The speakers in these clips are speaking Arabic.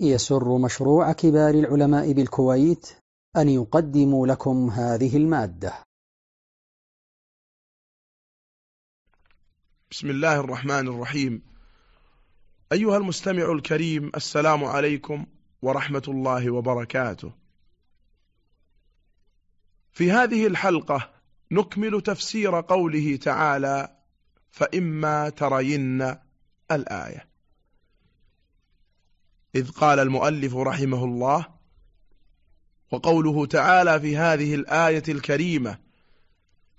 يسر مشروع كبار العلماء بالكويت أن يقدم لكم هذه المادة. بسم الله الرحمن الرحيم. أيها المستمع الكريم السلام عليكم ورحمة الله وبركاته. في هذه الحلقة نكمل تفسير قوله تعالى فإما ترين الآية. إذ قال المؤلف رحمه الله وقوله تعالى في هذه الآية الكريمة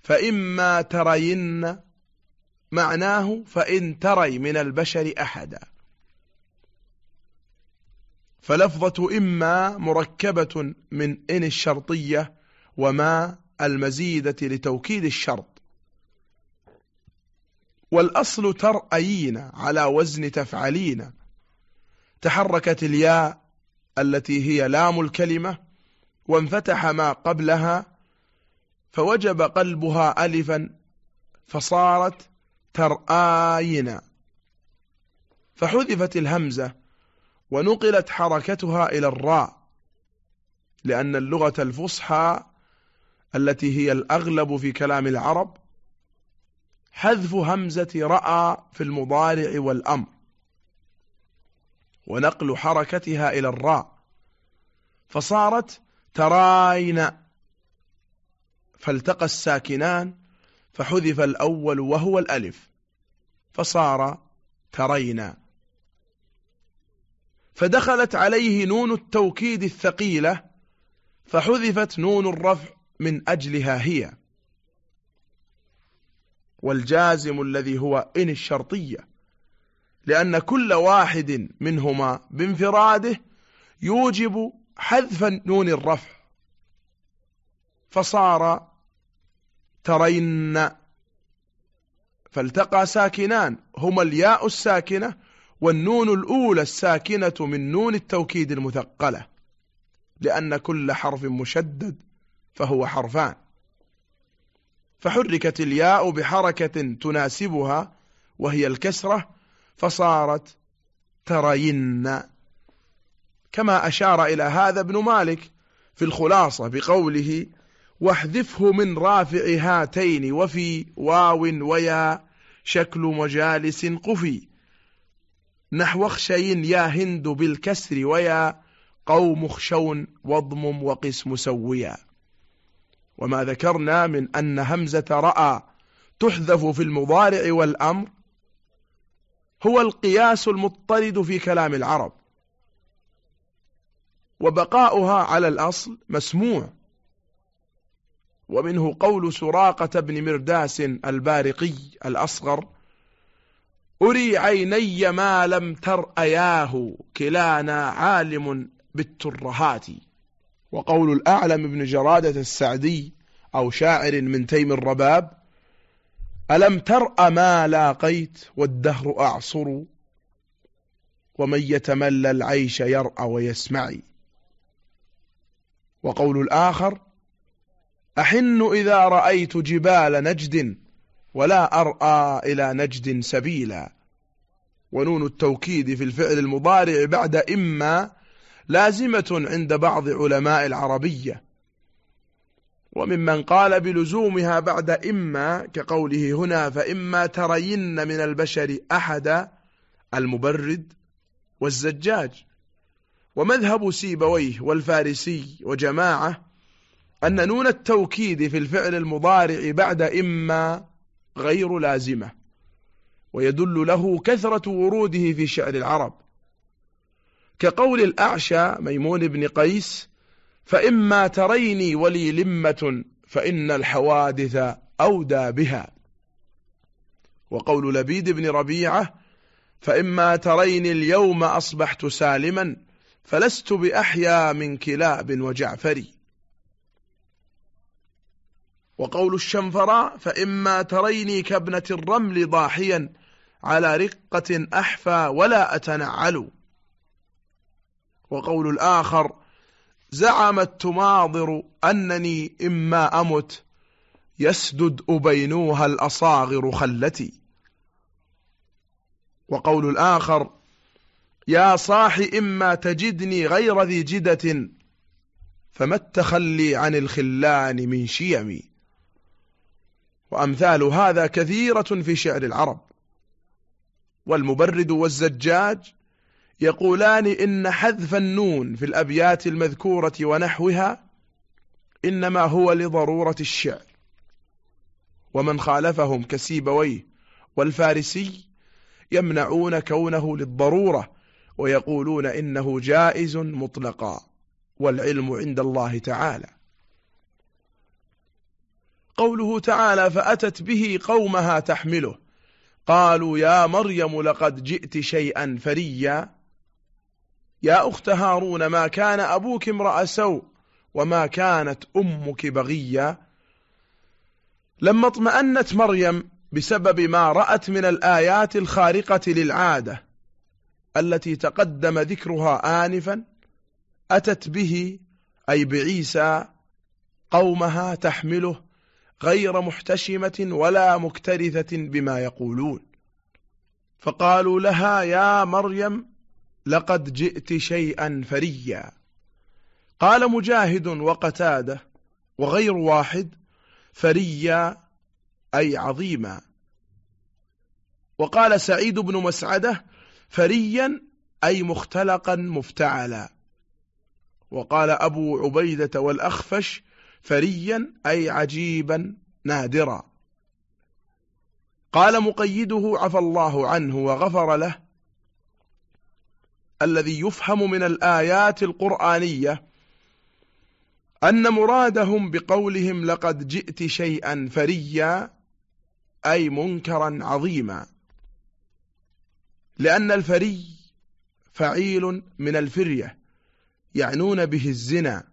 فإما ترين معناه فإن تري من البشر أحدا. فلفظة إما مركبة من إن الشرطية وما المزيدة لتوكيد الشرط. والأصل ترأيين على وزن تفعلين. تحركت الياء التي هي لام الكلمة وانفتح ما قبلها فوجب قلبها ألفا فصارت ترآينا. فحذفت الهمزة ونقلت حركتها إلى الراء لأن اللغة الفصحى التي هي الأغلب في كلام العرب حذف همزة رأى في المضارع والأمر. ونقل حركتها إلى الراء. فصارت تراين. فالتقى الساكنان فحذف الأول وهو الألف. فصار ترينا فدخلت عليه نون التوكيد الثقيلة فحذفت نون الرفع من أجلها هي. والجازم الذي هو إن الشرطية. لأن كل واحد منهما بانفراده يوجب حذف نون الرفع. فصار ترين فالتقى ساكنان هما الياء الساكنة والنون الأولى الساكنة من نون التوكيد المثقلة. لأن كل حرف مشدد فهو حرفان. فحركت الياء بحركة تناسبها وهي الكسرة فصارت ترين. كما أشار إلى هذا ابن مالك في الخلاصة بقوله واحذفه من رافع هاتين وفي واو ويا شكل مجالس قفي. نحو اخشين يا هند بالكسر ويا قوم خشون واضمم وقس مسويا وما ذكرنا من أن همزة رأى تحذف في المضارع والأمر هو القياس المضطرد في كلام العرب. وبقاؤها على الأصل مسموع. ومنه قول سراقة بن مرداس البارقي الأصغر أري عيني ما لم ترأياه كلانا عالم بالترهات. وقول الأعلم بن جرادة السعدي أو شاعر من تيم الرباب ألم ترأ ما لاقيت والدهر أعصر ومن يتملى العيش يرأى ويسمعي؟ وقول الآخر أحن إذا رأيت جبال نجد ولا أرأى إلى نجد سبيلا. ونون التوكيد في الفعل المضارع بعد إما لازمة عند بعض علماء العربية. وممن قال بلزومها بعد إما كقوله هنا فإما ترين من البشر أحد المبرد والزجاج. ومذهب سيبويه والفارسي وجماعة أن نون التوكيد في الفعل المضارع بعد إما غير لازمة ويدل له كثرة وروده في شعر العرب. كقول الأعشى ميمون بن قيس فإما تريني ولي لمة فإن الحوادث أودى بها. وقول لبيد بن ربيعة فإما تريني اليوم أصبحت سالما فلست بأحيا من كلاب وجعفري. وقول الشنفراء فإما تريني كابنة الرمل ضاحيا على رقة أحفى ولا أتنعل. وقول الآخر زعمت تماضر أنني إما أمت يسدد أبينوها الأصاغر خلتي. وقول الآخر يا صاح إما تجدني غير ذي جدة فما التخلي عن الخلان من شيمي. وأمثال هذا كثيرة في شعر العرب. والمبرد والزجاج يقولان إن حذف النون في الأبيات المذكورة ونحوها إنما هو لضرورة الشعر. ومن خالفهم كسيبويه والفارسي يمنعون كونه للضرورة ويقولون إنه جائز مطلقا والعلم عند الله تعالى. قوله تعالى فأتت به قومها تحمله. قالوا يا مريم لقد جئت شيئا فريا. يا أخت هارون ما كان أبوك امرأ سوء وما كانت أمك بغيا لما اطمأنت مريم بسبب ما رأت من الآيات الخارقة للعادة التي تقدم ذكرها آنفا أتت به أي بعيسى قومها تحمله غير محتشمة ولا مكترثة بما يقولون. فقالوا لها يا مريم لقد جئت شيئا فريا. قال مجاهد وقتادة وغير واحد فريا أي عظيما. وقال سعيد بن مسعدة فريا أي مختلقا مفتعلا. وقال أبو عبيدة والأخفش فريا أي عجيبا نادرا. قال مقيده عفى الله عنه وغفر له الذي يفهم من الآيات القرآنية أن مرادهم بقولهم لقد جئت شيئا فريا أي منكرا عظيما. لأن الفري فعيل من الفرية يعنون به الزنا.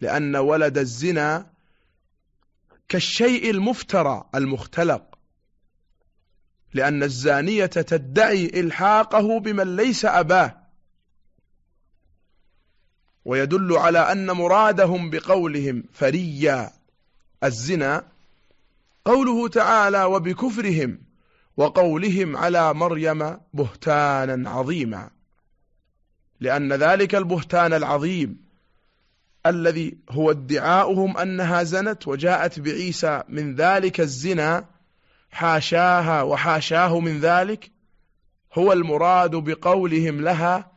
لأن ولد الزنا كالشيء المفترى المختلق. لأن الزانية تدعي إلحاقه بمن ليس أباه. ويدل على أن مرادهم بقولهم فريا الزنا قوله تعالى وبكفرهم وقولهم على مريم بهتانا عظيما. لأن ذلك البهتان العظيم الذي هو ادعاؤهم أنها زنت وجاءت بعيسى من ذلك الزنا حاشاها وحاشاه من ذلك هو المراد بقولهم لها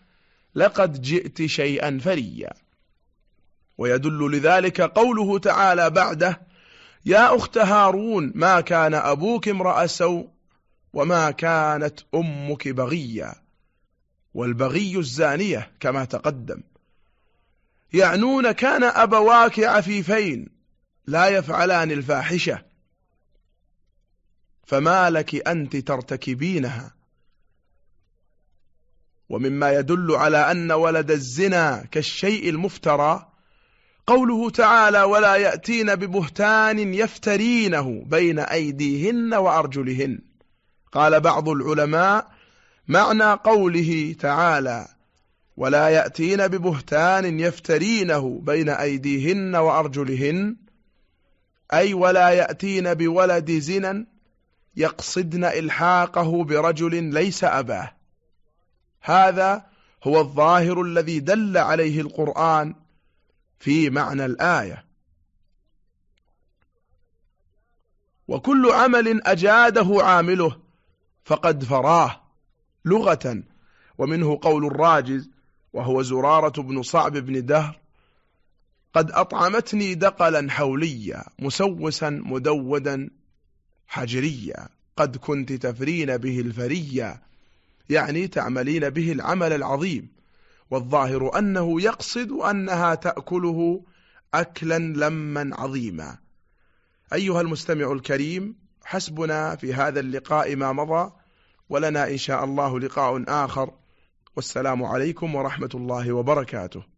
لقد جئت شيئا فريا. ويدل لذلك قوله تعالى بعده يا أخت هارون ما كان أبوك امرأ سوء وما كانت أمك بغيا والبغي الزانية كما تقدم. يعنون كان أبواك عفيفين لا يفعلان الفاحشة فما لك أنت ترتكبينها؟ ومما يدل على أن ولد الزنا كالشيء المفترى قوله تعالى ولا يأتين ببهتان يفترينه بين أيديهن وأرجلهن قال بعض العلماء معنى قوله تعالى ولا يأتين ببهتان يفترينه بين أيديهن وأرجلهن أي ولا يأتين بولد زنا يقصدن إلحاقه برجل ليس أباه. هذا هو الظاهر الذي دل عليه القرآن في معنى الآية. وكل عمل أجاده عامله فقد فراه لغة ومنه قول الراجز وهو زرارة بن صعب بن دهر قد أطعمتني دقلا حوليا مسوسا مدودا حجريا قد كنت تفرين به الفريا يعني تعملين به العمل العظيم. والظاهر أنه يقصد أنها تأكله أكلا لما عظيما. أيها المستمع الكريم حسبنا في هذا اللقاء ما مضى ولنا إن شاء الله لقاء آخر. والسلام عليكم ورحمة الله وبركاته.